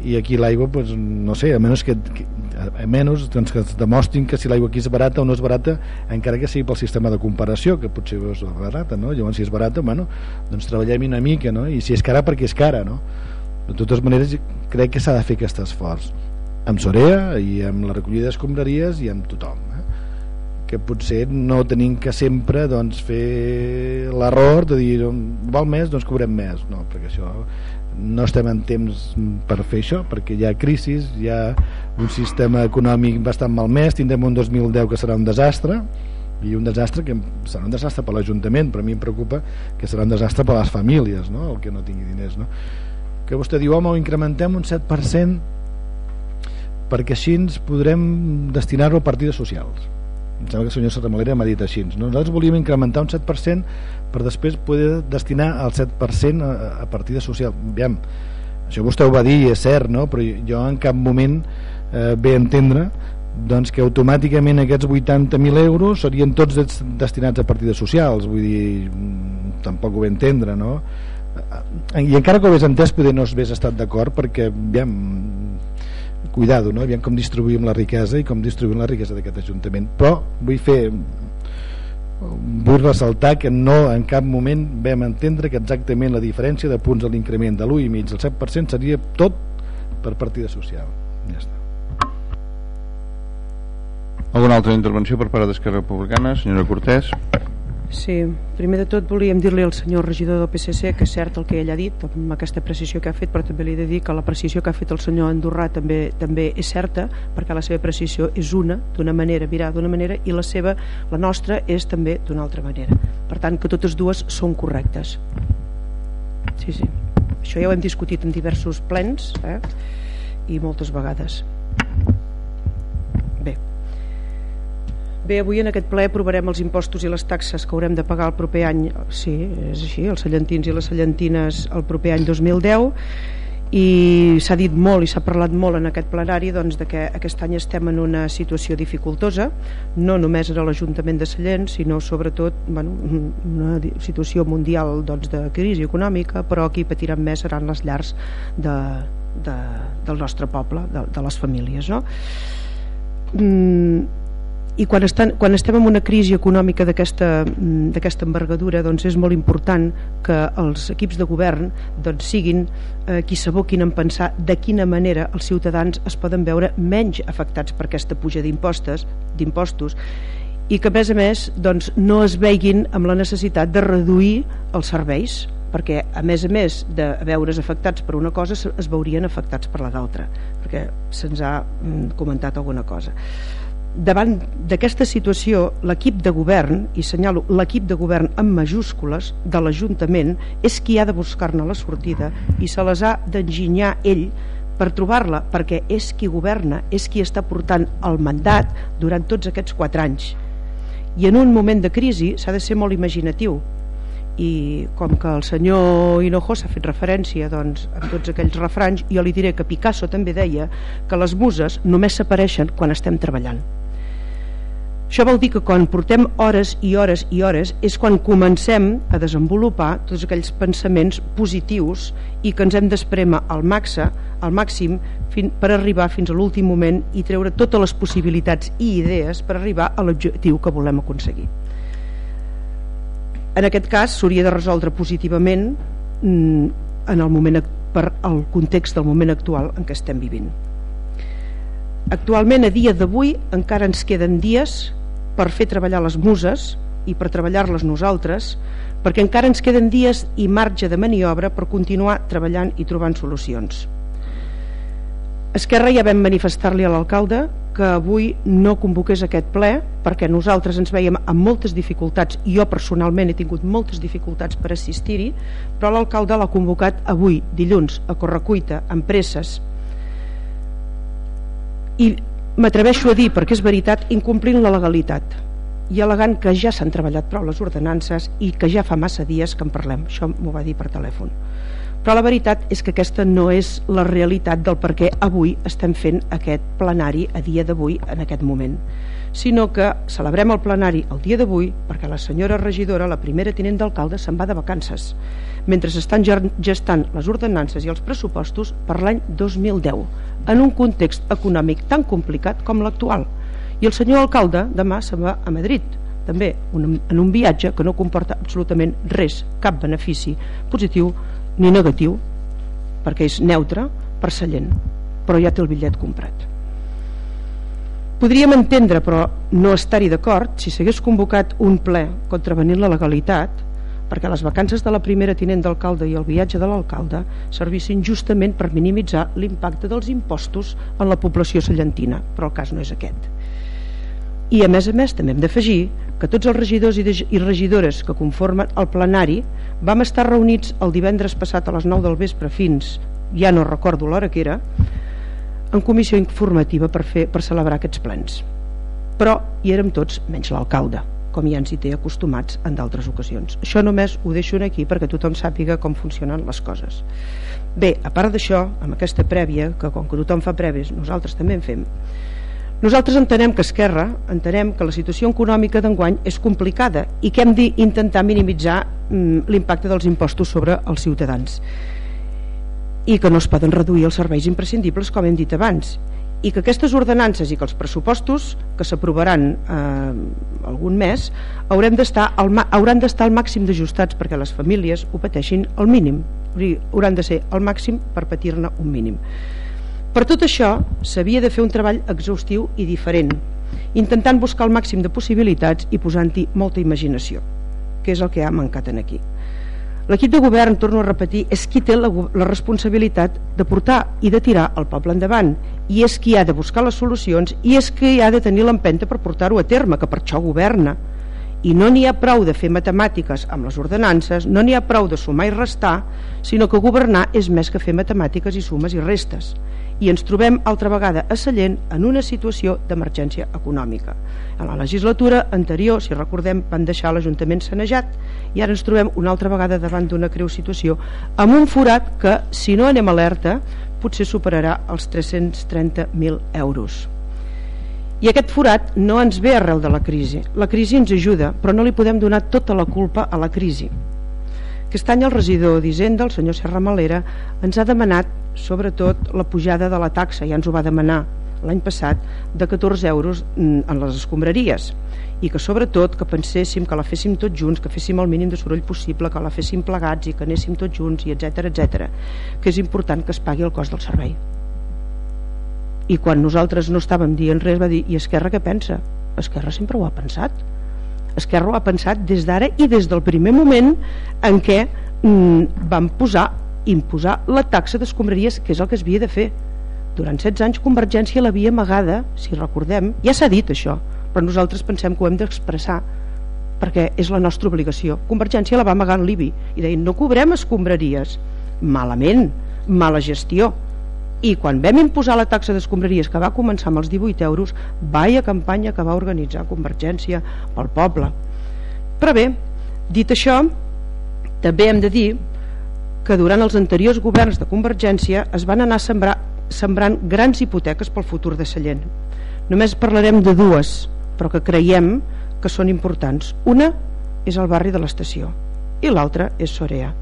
i aquí l'aigua, pues, no sé a menys que, que, a menys, doncs, que demostrin que si l'aigua aquí és barata o no és barata encara que sigui pel sistema de comparació que potser és barata, no? llavors si és barata bueno, doncs treballem una mica no? i si és cara perquè és cara no? De totes maneres crec que s'ha de fer aquest esforç amb Sorea i amb la recollida d'escombraries i amb tothom que potser no tenim que sempre doncs, fer l'error de dir val més, doncs cobrem més no, perquè això no estem en temps per fer això perquè hi ha crisis, hi ha un sistema econòmic bastant malmès tindrem un 2010 que serà un desastre i un desastre que serà un desastre per l'Ajuntament però a mi em preocupa que serà un desastre per les famílies no? el que no tingui diners no? Que vostè diu, home, ho incrementem un 7% perquè així ens podrem destinar-ho a partides socials em sembla que el senyor Serramalera m'ha dit així no? nosaltres volíem incrementar un 7% per després poder destinar el 7% a, a partida social Aviam, això vostè ho va dir és cert no? però jo en cap moment eh, ve a entendre doncs que automàticament aquests 80.000 euros serien tots destinats a partides socials vull dir, mm, tampoc ho ve entendre no? I encara que ho hagués entès poder no hagués estat d'acord perquè aviam, cuidado, no? aviam com distribuïm la riquesa i com distribuïm la riquesa d'aquest Ajuntament. Però vull fer vull ressaltar que no en cap moment vam entendre que exactament la diferència de punts a l'increment de l'1,5 al 7% seria tot per partida social. Ja està. Alguna altra intervenció per part d'Esquerra Republicana? Senyora Cortés Sí, primer de tot volíem dir-li al senyor regidor del PSC que és cert el que ell ha dit amb aquesta precisió que ha fet, però també li he de dir que la precisió que ha fet el senyor Andorrà també també és certa, perquè la seva precisió és una, d'una manera, mirar d'una manera i la seva, la nostra, és també d'una altra manera. Per tant, que totes dues són correctes. Sí, sí. Això ja ho hem discutit en diversos plens eh? i moltes vegades. Bé. Bé, avui en aquest ple aprovarem els impostos i les taxes que haurem de pagar el proper any, sí, és així, els cellentins i les cellentines el proper any 2010 i s'ha dit molt i s'ha parlat molt en aquest plenari doncs, de que aquest any estem en una situació dificultosa no només a l'Ajuntament de Sallent sinó sobretot bueno, una situació mundial doncs, de crisi econòmica però qui patiran més seran les llars de, de, del nostre poble de, de les famílies no? mm, i quan, estan, quan estem en una crisi econòmica mm, d'aquesta envergadura doncs és molt important que els equips de govern doncs, siguin eh, qui s'aboquin en pensar de quina manera els ciutadans es poden veure menys afectats per aquesta puja d'impostos i que a més a més doncs, no es veguin amb la necessitat de reduir els serveis perquè a més a més de veure's afectats per una cosa es veurien afectats per la d'altra perquè se'ns ha mm, comentat alguna cosa davant d'aquesta situació l'equip de govern, i senyalo l'equip de govern amb majúscules de l'Ajuntament és qui ha de buscar-ne la sortida i se les ha d'enginyar ell per trobar-la perquè és qui governa, és qui està portant el mandat durant tots aquests quatre anys. I en un moment de crisi s'ha de ser molt imaginatiu i com que el senyor Hinojosa ha fet referència doncs, a tots aquells refranys jo li diré que Picasso també deia que les muses només s'apareixen quan estem treballant això vol dir que quan portem hores i hores i hores és quan comencem a desenvolupar tots aquells pensaments positius i que ens hem d'esprema al, maxa, al màxim per arribar fins a l'últim moment i treure totes les possibilitats i idees per arribar a l'objectiu que volem aconseguir. En aquest cas s'hauria de resoldre positivament mm, en el moment, per el context del moment actual en què estem vivint. Actualment, a dia d'avui, encara ens queden dies per fer treballar les muses i per treballar-les nosaltres perquè encara ens queden dies i marge de maniobra per continuar treballant i trobant solucions. Esquerra ja vam manifestar-li a l'alcalde que avui no convoqués aquest ple perquè nosaltres ens veiem amb moltes dificultats jo personalment he tingut moltes dificultats per assistir-hi però l'alcalde l'ha convocat avui, dilluns, a Correcuita, amb presses i m'atreveixo a dir, perquè és veritat, incomplint la legalitat i alegant que ja s'han treballat prou les ordenances i que ja fa massa dies que en parlem. Això m'ho va dir per telèfon. Però la veritat és que aquesta no és la realitat del per què avui estem fent aquest plenari a dia d'avui en aquest moment sinó que celebrem el plenari el dia d'avui perquè la senyora regidora, la primera tinent d'alcalde, se'n va de vacances mentre s'estan gestant les ordenances i els pressupostos per l'any 2010 en un context econòmic tan complicat com l'actual. I el senyor alcalde demà se'n va a Madrid també en un viatge que no comporta absolutament res, cap benefici positiu ni negatiu perquè és neutre per Sallent però ja té el bitllet comprat podríem entendre però no estar-hi d'acord si s'hagués convocat un ple contravenint la legalitat perquè les vacances de la primera tinent d'alcalde i el viatge de l'alcalde servissin justament per minimitzar l'impacte dels impostos en la població sallentina, però el cas no és aquest. I a més a més també hem d'afegir que tots els regidors i regidores que conformen el plenari vam estar reunits el divendres passat a les 9 del vespre fins, ja no recordo l'hora que era, en comissió informativa per, fer, per celebrar aquests plens. Però hi érem tots menys l'alcalde com ja ens hi té acostumats en d'altres ocasions. Això només ho deixo aquí perquè tothom sàpiga com funcionen les coses. Bé, a part d'això, amb aquesta prèvia, que com que tothom fa prèvies, nosaltres també en fem, nosaltres entenem que Esquerra, entenem que la situació econòmica d'enguany és complicada i que hem d'intentar minimitzar mm, l'impacte dels impostos sobre els ciutadans. I que no es poden reduir els serveis imprescindibles com hem dit abans. I que aquestes ordenances i que els pressupostos que s'aprovaran eh, algun mes haurem d'estar hauran d'estar al màxim d'ajustats perquè les famílies ho pateixin al mínim. Hauran de ser al màxim per patir-ne un mínim per tot això s'havia de fer un treball exhaustiu i diferent intentant buscar el màxim de possibilitats i posant-hi molta imaginació que és el que ha mancat en aquí. L'equip de govern, torno a repetir és qui té la, la responsabilitat de portar i de tirar el poble endavant i és qui ha de buscar les solucions i és qui ha de tenir l'empenta per portar-ho a terme que per això governa. I no n'hi ha prou de fer matemàtiques amb les ordenances, no n'hi ha prou de sumar i restar, sinó que governar és més que fer matemàtiques i sumes i restes i ens trobem altra vegada a Sallent en una situació d'emergència econòmica. En la legislatura anterior, si recordem, van deixar l'Ajuntament sanejat i ara ens trobem una altra vegada davant d'una creu situació amb un forat que, si no anem alerta, potser superarà els 330.000 euros. I aquest forat no ens ve arrel de la crisi. La crisi ens ajuda, però no li podem donar tota la culpa a la crisi. Aquest any el regidor d'Hisenda, el senyor Serra Malera, ens ha demanat sobretot la pujada de la taxa, ja ens ho va demanar l'any passat, de 14 euros mm, en les escombraries i que sobretot que penséssim que la féssim tots junts, que féssim el mínim de soroll possible, que la féssim plegats i que anéssim tots junts i etc etc. que és important que es pagui el cost del servei. I quan nosaltres no estàvem dient res va dir, i Esquerra què pensa? Esquerra sempre ho ha pensat. Esquerra ho ha pensat des d'ara i des del primer moment en què mm, vam posar imposar la taxa d'escombraries, que és el que es havia de fer. Durant 16 anys Convergència l'havia amagada, si recordem, ja s'ha dit això, però nosaltres pensem que ho hem d'expressar perquè és la nostra obligació. Convergència la va amagar en l'IBI i deien no cobrem escombraries. Malament, mala gestió. I quan vam imposar la taxa d'escombraries que va començar amb els 18 euros, vaia campanya que va organitzar Convergència pel poble. Però bé, dit això, també hem de dir que durant els anteriors governs de Convergència es van anar sembrar, sembrant grans hipoteques pel futur de Sallent. Només parlarem de dues, però que creiem que són importants. Una és el barri de l'estació i l'altra és Sorea.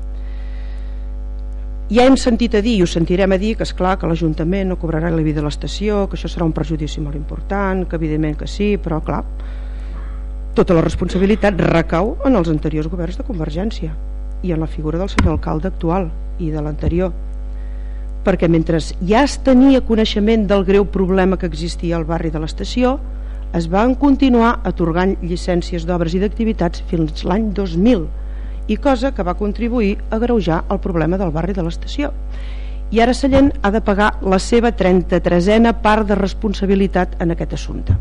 Ja hem sentit a dir, i ho sentirem a dir, que és clar que l'Ajuntament no cobrarà la vida de l'estació, que això serà un perjudici molt important, que evidentment que sí, però clar, tota la responsabilitat recau en els anteriors governs de Convergència i en la figura del senyor alcalde actual i de l'anterior. Perquè mentre ja es tenia coneixement del greu problema que existia al barri de l'estació es van continuar atorgant llicències d'obres i d'activitats fins l'any 2000 i cosa que va contribuir a greujar el problema del barri de l'estació i ara Sallent ha de pagar la seva 33a part de responsabilitat en aquest assumpte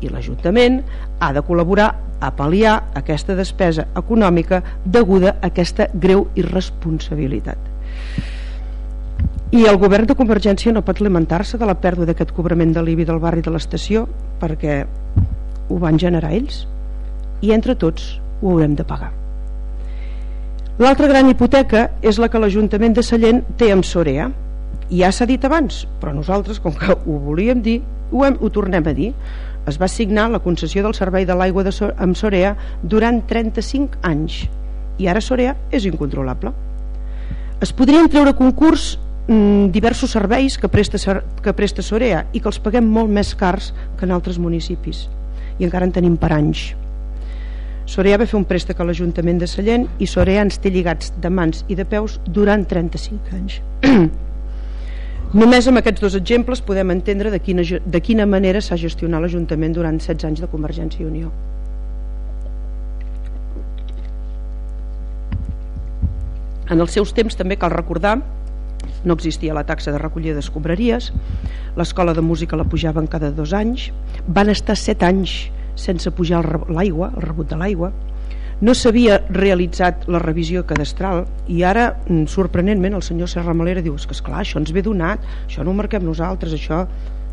i l'Ajuntament ha de col·laborar a pal·liar aquesta despesa econòmica deguda a aquesta greu irresponsabilitat. I el govern de Convergència no pot lamentar-se de la pèrdua d'aquest cobrament de l'IBI del barri de l'estació perquè ho van generar ells i entre tots ho haurem de pagar. L'altra gran hipoteca és la que l'Ajuntament de Sallent té amb Sorea. Ja s'ha dit abans, però nosaltres, com que ho volíem dir, ho, hem, ho tornem a dir es va signar la concessió del servei de l'aigua de so amb Sorea durant 35 anys. I ara Sorea és incontrolable. Es podrien treure concurs mm, diversos serveis que presta, que presta Sorea i que els paguem molt més cars que en altres municipis. I encara en tenim per anys Sorea va fer un préstec a l'Ajuntament de Sallent i Sorea ens té lligats de mans i de peus durant 35 anys Només amb aquests dos exemples podem entendre de quina, de quina manera s'ha gestionat l'Ajuntament durant 16 anys de Convergència i Unió. En els seus temps també cal recordar no existia la taxa de recollida d'escombraries, l'escola de música la pujaven cada dos anys, van estar set anys sense pujar l'aigua, el rebut de l'aigua, no s'havia realitzat la revisió cadastral i ara mm, sorprenentment el senyor Serra Malera diu que esclar, això ens ve donat això no ho marquem nosaltres, això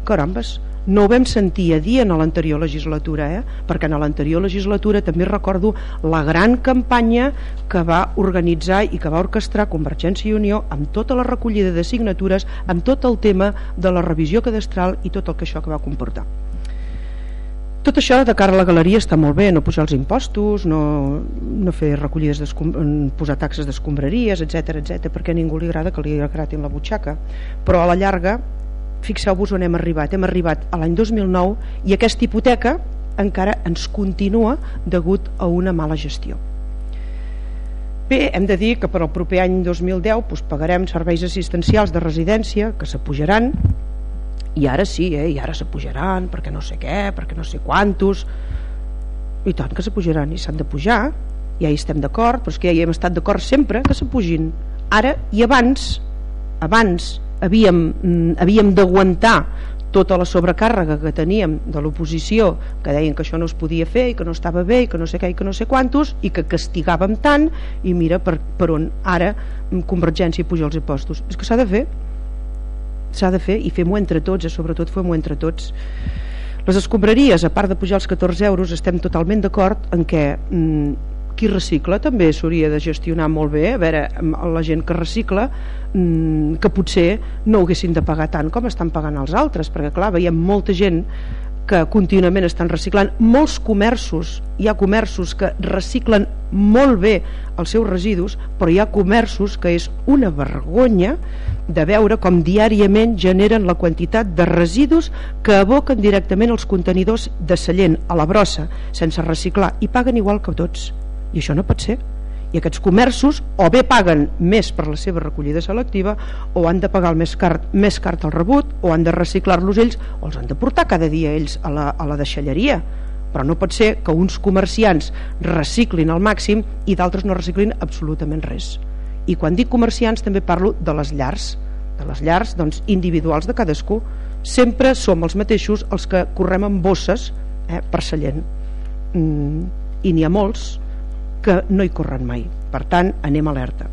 carambes, no ho vam sentir a dir en l'anterior legislatura eh? perquè en l'anterior legislatura també recordo la gran campanya que va organitzar i que va orquestrar Convergència i Unió amb tota la recollida de signatures amb tot el tema de la revisió cadastral i tot el que això que va comportar tot això de cara a la galeria està molt bé, no pujar els impostos, no, no fer recollides, posar taxes d'escombraries, etc etc, perquè a ningú li agrada que li agratin la butxaca. Però a la llarga, fixeu-vos on hem arribat. Hem arribat a l'any 2009 i aquesta hipoteca encara ens continua degut a una mala gestió. Bé, hem de dir que per al proper any 2010 doncs, pagarem serveis assistencials de residència que s'apujaran i ara sí, eh? i ara s'apujaran perquè no sé què, perquè no sé quantos. I tant que s'apujaran i s'han de pujar. Ja hi estem d'acord però és que ja hi hem estat d'acord sempre que s'apugin ara i abans abans havíem, mm, havíem d'aguantar tota la sobrecàrrega que teníem de l'oposició que deien que això no es podia fer i que no estava bé i que no sé què i que no sé quantos i que castigàvem tant i mira per, per on ara Convergència puja els impostos. És que s'ha de fer s'ha de fer i fem-ho entre tots, eh? sobretot fem-ho entre tots les escombraries, a part de pujar els 14 euros, estem totalment d'acord en què mm, qui recicla també s'hauria de gestionar molt bé a veure, la gent que recicla mm, que potser no haguessin de pagar tant com estan pagant els altres perquè clar, veiem molta gent que contínuament estan reciclant. Molts comerços, hi ha comerços que reciclen molt bé els seus residus, però hi ha comerços que és una vergonya de veure com diàriament generen la quantitat de residus que aboquen directament els contenidors de cellent a la brossa sense reciclar. I paguen igual que tots. I això no pot ser i aquests comerços o bé paguen més per la seva recollida selectiva o han de pagar el més car, més car al rebut o han de reciclar-los ells o els han de portar cada dia ells a la, a la deixalleria. Però no pot ser que uns comerciants reciclin al màxim i d'altres no reciclin absolutament res. I quan dic comerciants també parlo de les llars de les llars doncs, individuals de cadascú. Sempre som els mateixos els que correm amb bosses eh, per cellent mm, i n'hi ha molts que no hi corren mai. Per tant anem alerta.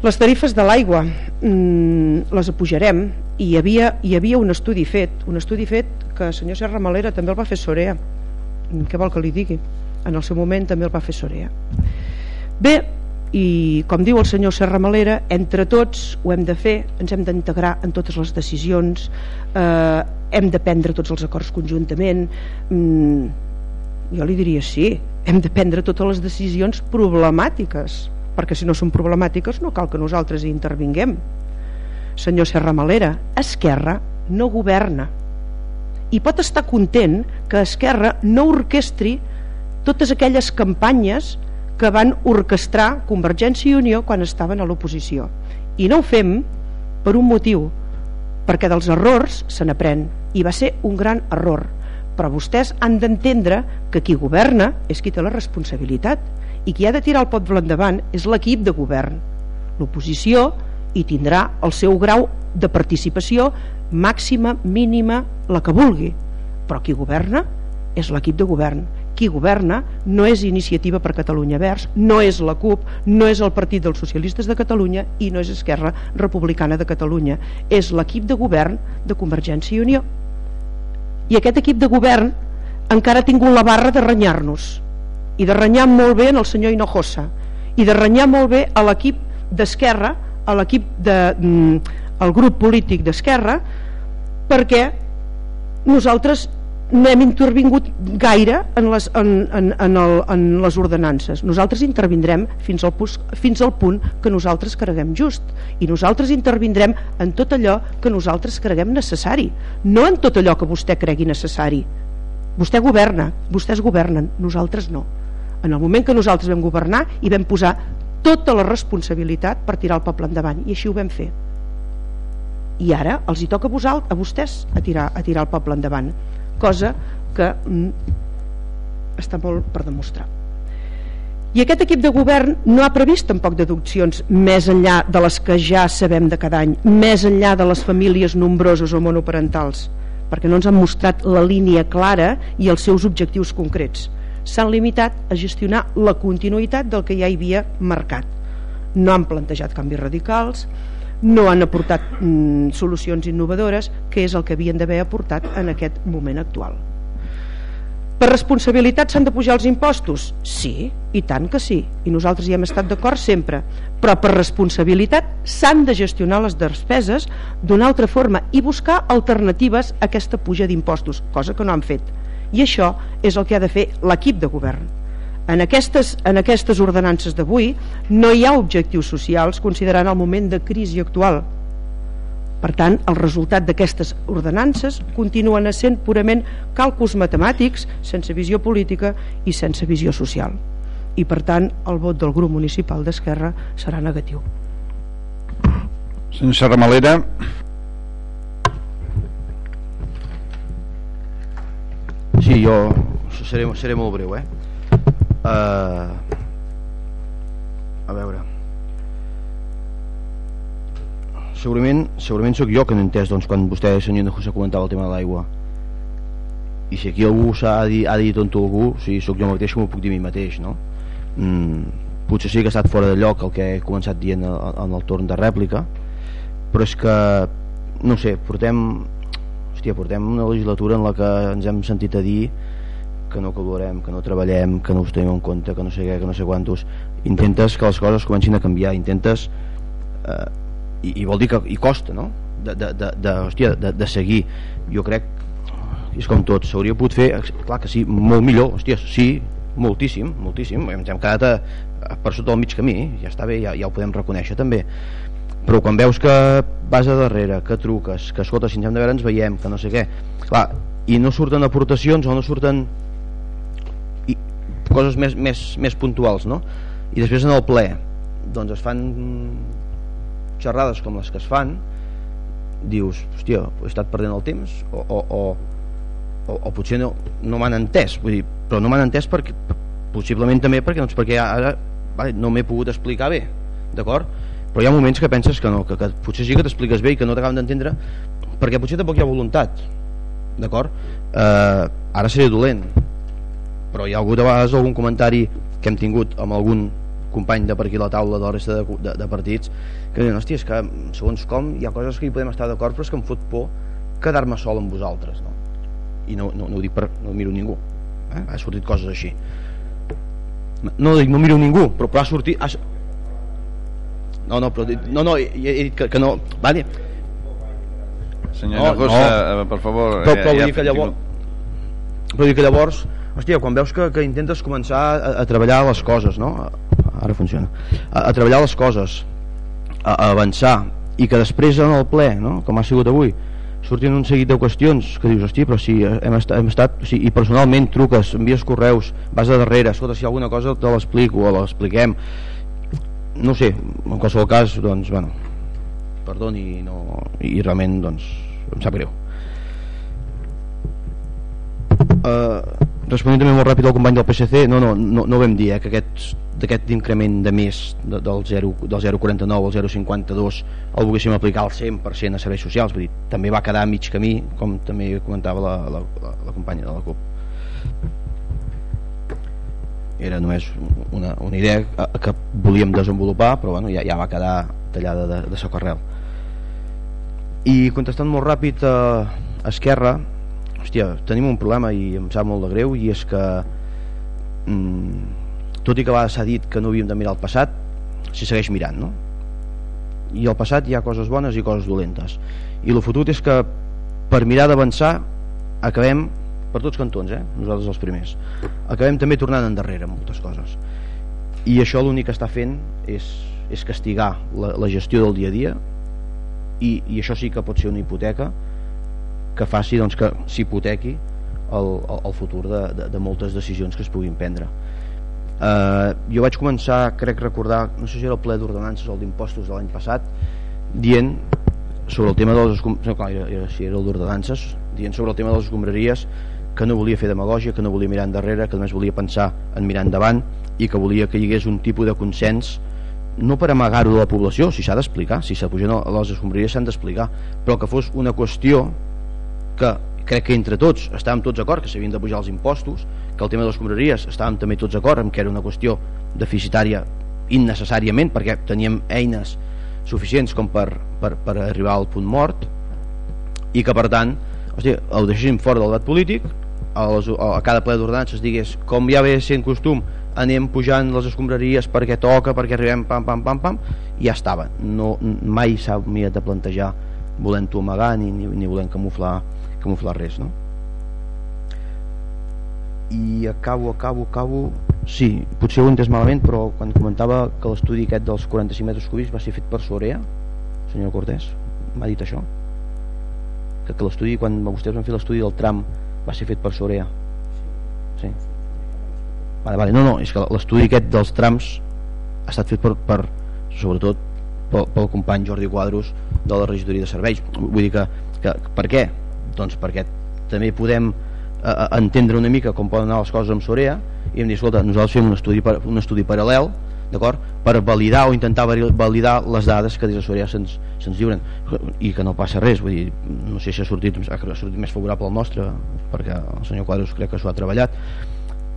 Les tarifes de l'aigua mmm, les apujarem. I hi havia, hi havia un estudi fet un estudi fet que el senyor Serra Malera també el va fer Sorea. Què vol que li digui? En el seu moment també el va fer Sorea. Bé i com diu el senyor Serra Malera entre tots ho hem de fer ens hem d'integrar en totes les decisions eh, hem de prendre tots els acords conjuntament. Mm, jo li diria sí hem de prendre totes les decisions problemàtiques perquè si no són problemàtiques no cal que nosaltres hi intervinguem. Senyor Serra Malera Esquerra no governa. I pot estar content que Esquerra no orquestri totes aquelles campanyes que van orquestrar Convergència i Unió quan estaven a l'oposició. I no ho fem per un motiu perquè dels errors se n'aprèn. I va ser un gran error però vostès han d'entendre que qui governa és qui té la responsabilitat i qui ha de tirar el poble endavant és l'equip de govern. L'oposició hi tindrà el seu grau de participació màxima, mínima, la que vulgui però qui governa és l'equip de govern. Qui governa no és Iniciativa per Catalunya Verds, no és la CUP, no és el Partit dels Socialistes de Catalunya i no és Esquerra Republicana de Catalunya. És l'equip de govern de Convergència i Unió i aquest equip de govern encara ha tingut la barra de renyar-nos i de renyar molt bé en el senyor Hinojosa i de renyar molt bé a l'equip d'Esquerra a l'equip de mm, el grup polític d'Esquerra perquè nosaltres no hem intervingut gaire en les, en, en, en, el, en les ordenances. Nosaltres intervindrem fins al, fins al punt que nosaltres creguem just. I nosaltres intervindrem en tot allò que nosaltres creguem necessari. No en tot allò que vostè cregui necessari. Vostè governa, vostès governen nosaltres no. En el moment que nosaltres vam governar i vam posar tota la responsabilitat per tirar el poble endavant. I així ho vam fer. I ara els hi toca a, a vostès a tirar, a tirar el poble endavant cosa que mm, està molt per demostrar. I aquest equip de govern no ha previst tampoc deduccions més enllà de les que ja sabem de cada any més enllà de les famílies nombroses o monoparentals perquè no ens han mostrat la línia clara i els seus objectius concrets. S'han limitat a gestionar la continuïtat del que ja hi havia marcat. No han plantejat canvis radicals no han aportat mm, solucions innovadores que és el que havien d'haver aportat en aquest moment actual. Per responsabilitat s'han de pujar els impostos? Sí, i tant que sí i nosaltres hi hem estat d'acord sempre. Però per responsabilitat s'han de gestionar les despeses d'una altra forma i buscar alternatives a aquesta puja d'impostos cosa que no han fet. I això és el que ha de fer l'equip de govern en aquestes, en aquestes ordenances d'avui no hi ha objectius socials considerant el moment de crisi actual. Per tant, el resultat d'aquestes ordenances continuen sent purament càlculs matemàtics sense visió política i sense visió social. I per tant el vot del grup municipal d'Esquerra serà negatiu. Senyor Serra Malera Sí, jo seré, seré molt breu eh? Eh, a veure segurament, segurament sóc jo que no he entès doncs, quan vostè, senyor de José, comentava el tema de l'aigua i si aquí algú ha dit, ha dit tonto algú si sóc jo mateix com ho puc dir a mi mateix no? mm, potser sí que ha estat fora de lloc el que he començat dient en el torn de rèplica però és que no sé, portem hòstia, portem una legislatura en la que ens hem sentit a dir que no col·laborem, que no treballem, que no us tenim en compte, que no sé què, que no sé quantos. Intentes que les coses comencin a canviar, intentes... Eh, i, I vol dir que i costa, no? De, de, de, de, hòstia, de, de seguir. Jo crec és com tot, s'hauria pogut fer clar que sí, molt millor, hòstia, sí moltíssim, moltíssim, ens hem quedat a, a, per sota del mig camí, ja està bé ja, ja ho podem reconèixer també però quan veus que vas a darrere que truques, que escolta, si ens hem de veure ens veiem que no sé què, clar, i no surten aportacions o no surten coses més, més, més puntuals no? i després en el ple doncs es fan xerrades com les que es fan dius, hòstia, he estat perdent el temps o, o, o, o, o potser no, no m'han entès vull dir, però no m'han entès perquè possiblement també perquè, doncs, perquè ara vale, no m'he pogut explicar bé d'acord? però hi ha moments que penses que no que, que potser sí que t'expliques bé i que no t'acaben d'entendre perquè potser tampoc hi ha voluntat d'acord? Eh, ara seré dolent però hi ha hagut a vegades algun comentari que hem tingut amb algun company de per aquí a la taula de la resta de, de, de partits que diuen, hòstia, és que segons com hi ha coses que hi podem estar d'acord però és que em fot por quedar-me sol amb vosaltres no? i no, no, no ho dic per no miro ningú eh? ha sortit coses així no dic no miro ningú però, però ha sortit ha... no no però no, no, he, he dit que, que no vale. senyor no, no. per favor però, però, ja, ja que llavors, però dir que llavors hòstia, quan veus que, que intentes començar a, a treballar les coses no? ara funciona a, a treballar les coses a, a avançar i que després en el ple no? com ha sigut avui sortint un seguit de qüestions que dius, hosti, però si hem estat, hem estat o sigui, i personalment truques, envies correus vas a darrere, escolta, si alguna cosa te l'explico o l'expliquem no sé, en qualsevol cas doncs, bueno, perdoni no, i realment doncs, em sap greu uh, responent també molt ràpid al company del PSC no, no, no, no vam dir eh, que aquest increment de més de, del 0,49 al 0,52 el volguéssim aplicar al 100% a serveis socials. Vull dir, també va quedar a mig camí com també comentava la, la, la, la companya de la CUP. Era només una, una idea que volíem desenvolupar però bueno, ja, ja va quedar tallada de, de socarrel i contestant molt ràpid a Esquerra hòstia, tenim un problema i em sap molt de greu i és que mm, tot i que s'ha dit que no havíem de mirar el passat s'hi segueix mirant no? i al passat hi ha coses bones i coses dolentes i el fotut és que per mirar d'avançar acabem per tots cantons, eh? nosaltres els primers acabem també tornant endarrere moltes coses i això l'únic que està fent és, és castigar la, la gestió del dia a dia i, i això sí que pot ser una hipoteca que faci doncs, que s'hipotequi el, el, el futur de, de, de moltes decisions que es puguin prendre. Eh, jo vaig començar crec recordar, no sé si era el ple d'ordenances o d'impostos de l'any passat dient sobre el tema de les no, clar, era, si era el d'ordenances dient sobre el tema de les escombraries que no volia fer demagògia, que no volia mirar endarrere que només volia pensar en mirar endavant i que volia que hi hagués un tipus de consens no per amagar-ho de la població, si s'ha d'explicar, si s'apugen les escombraries s'han d'explicar, però que fos una qüestió que crec que entre tots estàvem tots d'acord que s'havien de pujar els impostos que el tema de les combraries estàvem també tots d'acord que era una qüestió deficitària innecessàriament perquè teníem eines suficients com per, per, per arribar al punt mort i que per tant hosti, ho deixéssim fora del debat polític a, les, a cada ple d'ordenances digués com ja ve sent costum anem pujant les escombraries perquè toca perquè arribem pam pam pam pam i ja estava. No, mai s'ha mirat de plantejar volent-ho amagar ni, ni, ni volent camuflar camuflar res no? i acabo, acabo, acabo. Sí, potser ho he entès malament però quan comentava que l'estudi aquest dels 45 metres cúbics va ser fet per Sorea senyor Cortés, m'ha dit això que, que l'estudi, quan vostès van fer l'estudi del tram va ser fet per Sorea. Sí. Vale, vale, no, no, és que l'estudi aquest dels trams ha estat fet per, per sobretot pel, pel company Jordi Quadros de la regidoria de serveis. Vull dir que, que per què? Doncs perquè també podem eh, entendre una mica com poden anar les coses amb Sorea i em dir, escolta, nosaltres fem un estudi, un estudi paral·lel d'acord? per validar o intentar validar les dades que des de Soria se'ns se lliuren i que no passa res vull dir, no sé si ha sortit, ha sortit més favorable al nostre perquè el senyor Quadros crec que s'ho ha treballat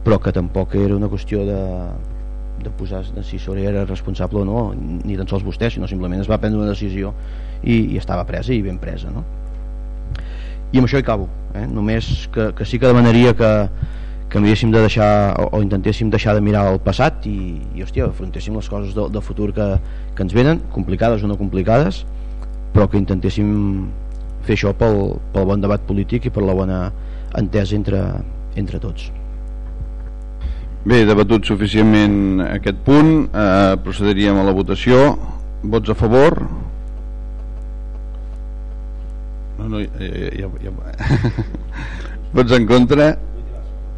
però que tampoc era una qüestió de, de posar si Soria era responsable o no ni tan sols vostè, sinó simplement es va prendre una decisió i, i estava presa i ben presa no? I amb això hi acabo eh? només que, que sí que demanaria que que haguéssim de deixar o, o intentéssim deixar de mirar el passat i, i hòstia, afrontéssim les coses del de futur que, que ens venen, complicades o no complicades però que intentéssim fer això pel, pel bon debat polític i per la bona entesa entre, entre tots. Bé, debatut suficientment aquest punt eh, procediríem a la votació. Vots a favor no, no, ja, ja, ja, vots en contra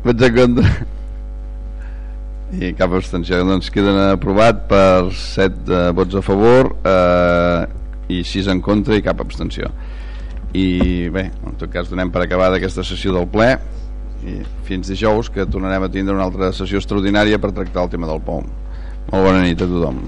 Vots en contra? I cap abstenció. Doncs queden aprovat per 7 eh, vots a favor eh, i 6 en contra i cap abstenció. I bé, en tot cas donem per acabada aquesta sessió del ple i fins dijous que tornarem a tindre una altra sessió extraordinària per tractar el tema del POM. Molt bona nit a tothom.